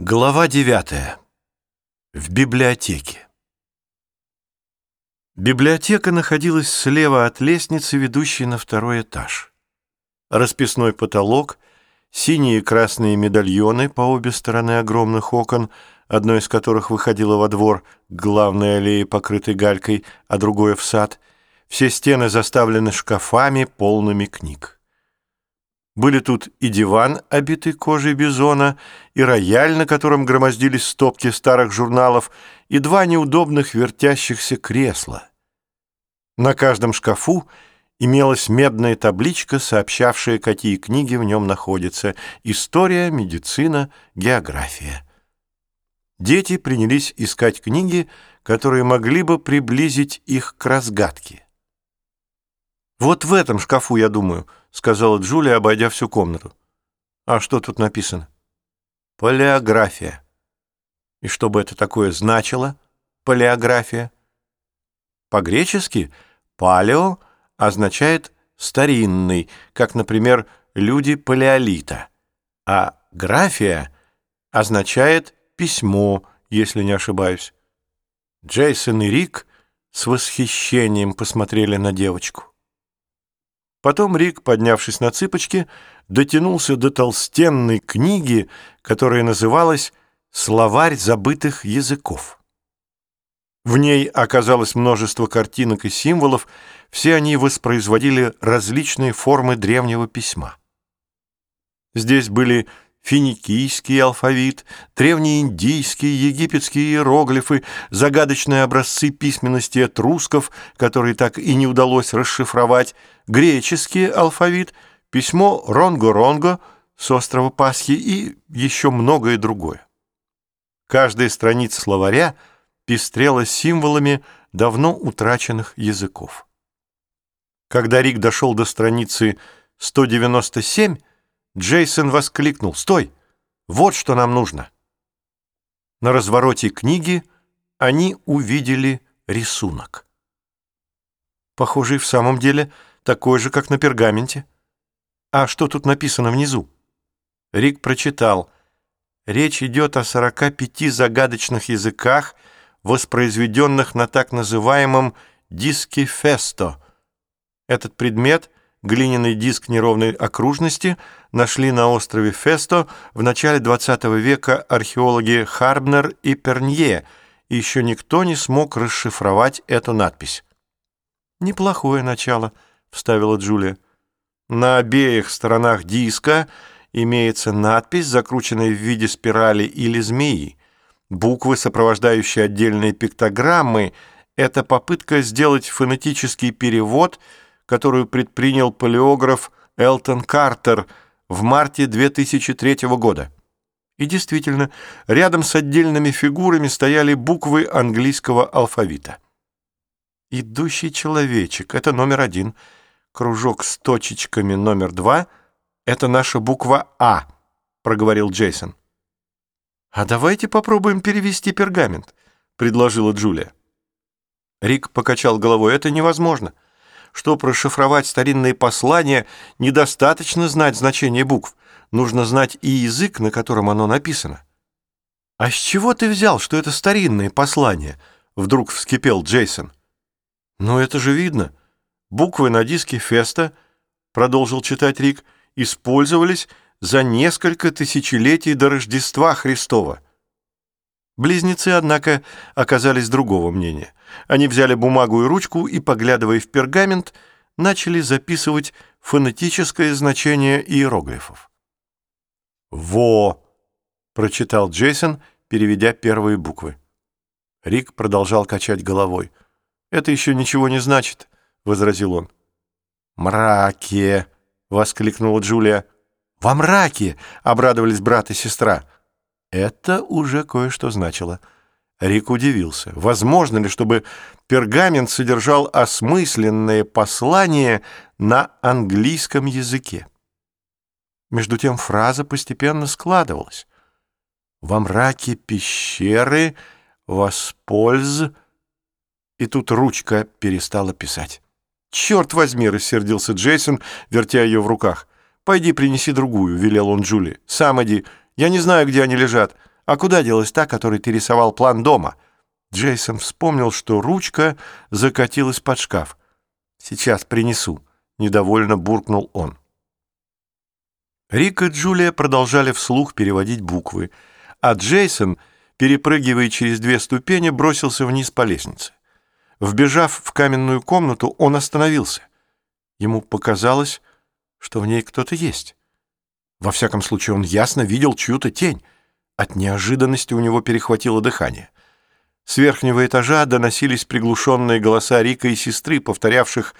Глава девятая. В библиотеке. Библиотека находилась слева от лестницы, ведущей на второй этаж. Расписной потолок, синие и красные медальоны по обе стороны огромных окон, одно из которых выходило во двор главной аллее, покрытой галькой, а другое в сад. Все стены заставлены шкафами, полными книг. Были тут и диван, обитый кожей бизона, и рояль, на котором громоздились стопки старых журналов, и два неудобных вертящихся кресла. На каждом шкафу имелась медная табличка, сообщавшая, какие книги в нем находятся — история, медицина, география. Дети принялись искать книги, которые могли бы приблизить их к разгадке. «Вот в этом шкафу, я думаю», — сказала Джулия, обойдя всю комнату. «А что тут написано?» «Палеография». «И что бы это такое значило, палеография?» По-гречески «палео» означает «старинный», как, например, «люди палеолита», а «графия» означает «письмо», если не ошибаюсь. Джейсон и Рик с восхищением посмотрели на девочку. Потом Рик, поднявшись на цыпочки, дотянулся до толстенной книги, которая называлась «Словарь забытых языков». В ней оказалось множество картинок и символов, все они воспроизводили различные формы древнего письма. Здесь были финикийский алфавит, древнеиндийские, египетские иероглифы, загадочные образцы письменности этрусков, которые так и не удалось расшифровать, греческий алфавит, письмо Ронго-Ронго с острова Пасхи и еще многое другое. Каждая страница словаря пестрела символами давно утраченных языков. Когда Рик дошел до страницы 197, Джейсон воскликнул «Стой! Вот что нам нужно!» На развороте книги они увидели рисунок. Похожий в самом деле такой же, как на пергаменте. А что тут написано внизу? Рик прочитал. Речь идет о 45 загадочных языках, воспроизведенных на так называемом диске Фесто. Этот предмет — глиняный диск неровной окружности нашли на острове Фесто в начале XX века археологи Харбнер и Пернье, и еще никто не смог расшифровать эту надпись. «Неплохое начало», — вставила Джулия. На обеих сторонах диска имеется надпись, закрученная в виде спирали или змеи. Буквы, сопровождающие отдельные пиктограммы, — это попытка сделать фонетический перевод — которую предпринял палеограф Элтон Картер в марте 2003 года. И действительно, рядом с отдельными фигурами стояли буквы английского алфавита. «Идущий человечек» — это номер один. Кружок с точечками номер два — это наша буква «А», — проговорил Джейсон. «А давайте попробуем перевести пергамент», — предложила Джулия. Рик покачал головой. «Это невозможно» что расшифровать старинные послания, недостаточно знать значение букв. Нужно знать и язык, на котором оно написано. «А с чего ты взял, что это старинные послания?» Вдруг вскипел Джейсон. «Ну, это же видно. Буквы на диске Феста, продолжил читать Рик, использовались за несколько тысячелетий до Рождества Христова. Близнецы, однако, оказались другого мнения. Они взяли бумагу и ручку и, поглядывая в пергамент, начали записывать фонетическое значение иероглифов. «Во!» — прочитал Джейсон, переведя первые буквы. Рик продолжал качать головой. «Это еще ничего не значит», — возразил он. «Мраке!» — воскликнула Джулия. «Во мраке!» — обрадовались брат и сестра. Это уже кое-что значило. Рик удивился. Возможно ли, чтобы пергамент содержал осмысленное послание на английском языке? Между тем фраза постепенно складывалась. «Во мраке пещеры воспольз...» И тут ручка перестала писать. «Черт возьми!» — рассердился Джейсон, вертя ее в руках. «Пойди принеси другую», — велел он Джули. «Сам иди. Я не знаю, где они лежат. А куда делась та, которой ты рисовал план дома?» Джейсон вспомнил, что ручка закатилась под шкаф. «Сейчас принесу», — недовольно буркнул он. Рик и Джулия продолжали вслух переводить буквы, а Джейсон, перепрыгивая через две ступени, бросился вниз по лестнице. Вбежав в каменную комнату, он остановился. Ему показалось, что в ней кто-то есть. Во всяком случае, он ясно видел чью-то тень. От неожиданности у него перехватило дыхание. С верхнего этажа доносились приглушенные голоса Рика и сестры, повторявших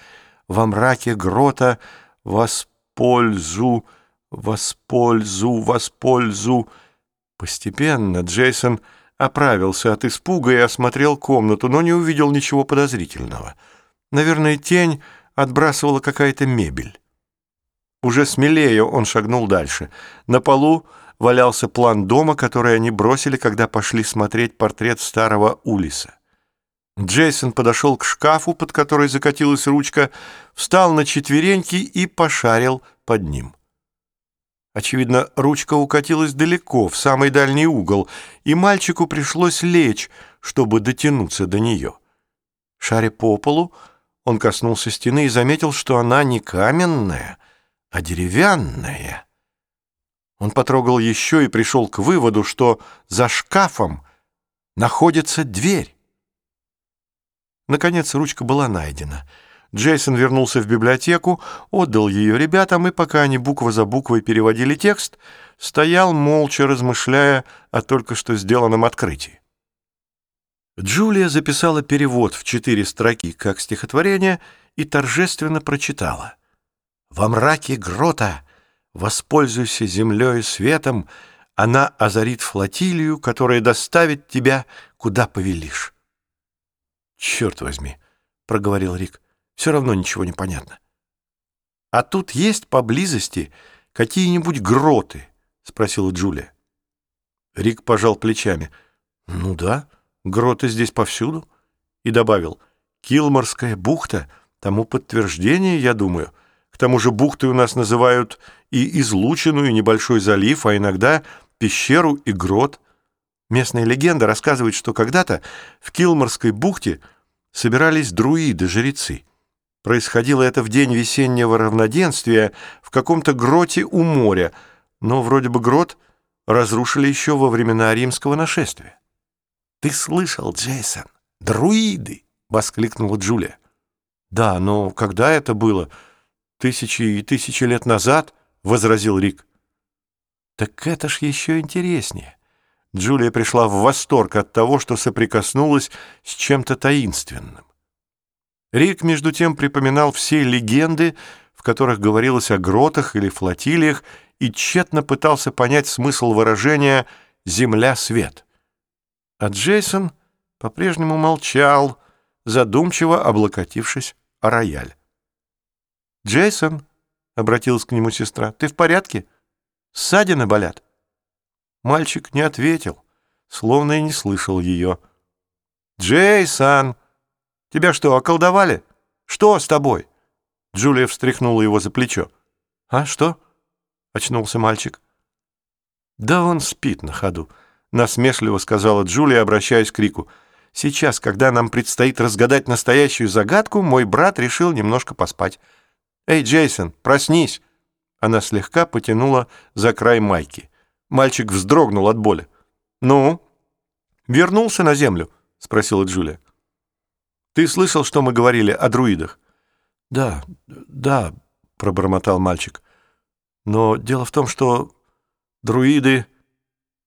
«Во мраке грота воспользу, воспользу, воспользу». Постепенно Джейсон оправился от испуга и осмотрел комнату, но не увидел ничего подозрительного. Наверное, тень отбрасывала какая-то мебель. Уже смелее он шагнул дальше. На полу валялся план дома, который они бросили, когда пошли смотреть портрет старого Улиса. Джейсон подошел к шкафу, под который закатилась ручка, встал на четвереньки и пошарил под ним. Очевидно, ручка укатилась далеко, в самый дальний угол, и мальчику пришлось лечь, чтобы дотянуться до нее. Шаря по полу, он коснулся стены и заметил, что она не каменная, а деревянная. Он потрогал еще и пришел к выводу, что за шкафом находится дверь. Наконец ручка была найдена. Джейсон вернулся в библиотеку, отдал ее ребятам, и пока они буква за буквой переводили текст, стоял молча, размышляя о только что сделанном открытии. Джулия записала перевод в четыре строки как стихотворение и торжественно прочитала. «Во мраке грота воспользуйся землей и светом, она озарит флотилию, которая доставит тебя, куда повелишь». «Черт возьми», — проговорил Рик, — «все равно ничего не понятно». «А тут есть поблизости какие-нибудь гроты?» — спросила Джулия. Рик пожал плечами. «Ну да, гроты здесь повсюду». И добавил, «Килморская бухта, тому подтверждение, я думаю. Тому же бухты у нас называют и излучину, и небольшой залив, а иногда пещеру и грот. Местная легенда рассказывает, что когда-то в Килморской бухте собирались друиды-жрецы. Происходило это в день весеннего равноденствия в каком-то гроте у моря, но вроде бы грот разрушили еще во времена римского нашествия. «Ты слышал, Джейсон? Друиды!» — воскликнула Джулия. «Да, но когда это было? Тысячи и тысячи лет назад?» — возразил Рик. «Так это ж еще интереснее». Джулия пришла в восторг от того, что соприкоснулась с чем-то таинственным. Рик, между тем, припоминал все легенды, в которых говорилось о гротах или флотилиях, и тщетно пытался понять смысл выражения «земля-свет». А Джейсон по-прежнему молчал, задумчиво облокотившись о рояль. «Джейсон», — обратилась к нему сестра, — «ты в порядке? Ссадины болят?» Мальчик не ответил, словно и не слышал ее. «Джейсон! Тебя что, околдовали? Что с тобой?» Джулия встряхнула его за плечо. «А что?» — очнулся мальчик. «Да он спит на ходу», — насмешливо сказала Джулия, обращаясь к Рику. «Сейчас, когда нам предстоит разгадать настоящую загадку, мой брат решил немножко поспать. Эй, Джейсон, проснись!» Она слегка потянула за край майки. Мальчик вздрогнул от боли. «Ну, вернулся на землю?» — спросила Джулия. «Ты слышал, что мы говорили о друидах?» «Да, да», — пробормотал мальчик. «Но дело в том, что друиды...»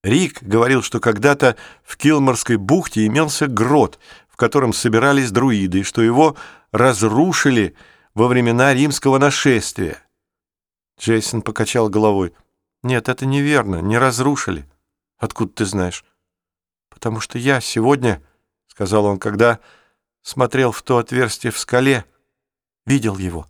Рик говорил, что когда-то в Килморской бухте имелся грот, в котором собирались друиды, что его разрушили во времена римского нашествия. Джейсон покачал головой. «Нет, это неверно, не разрушили. Откуда ты знаешь?» «Потому что я сегодня, — сказал он, когда смотрел в то отверстие в скале, — видел его».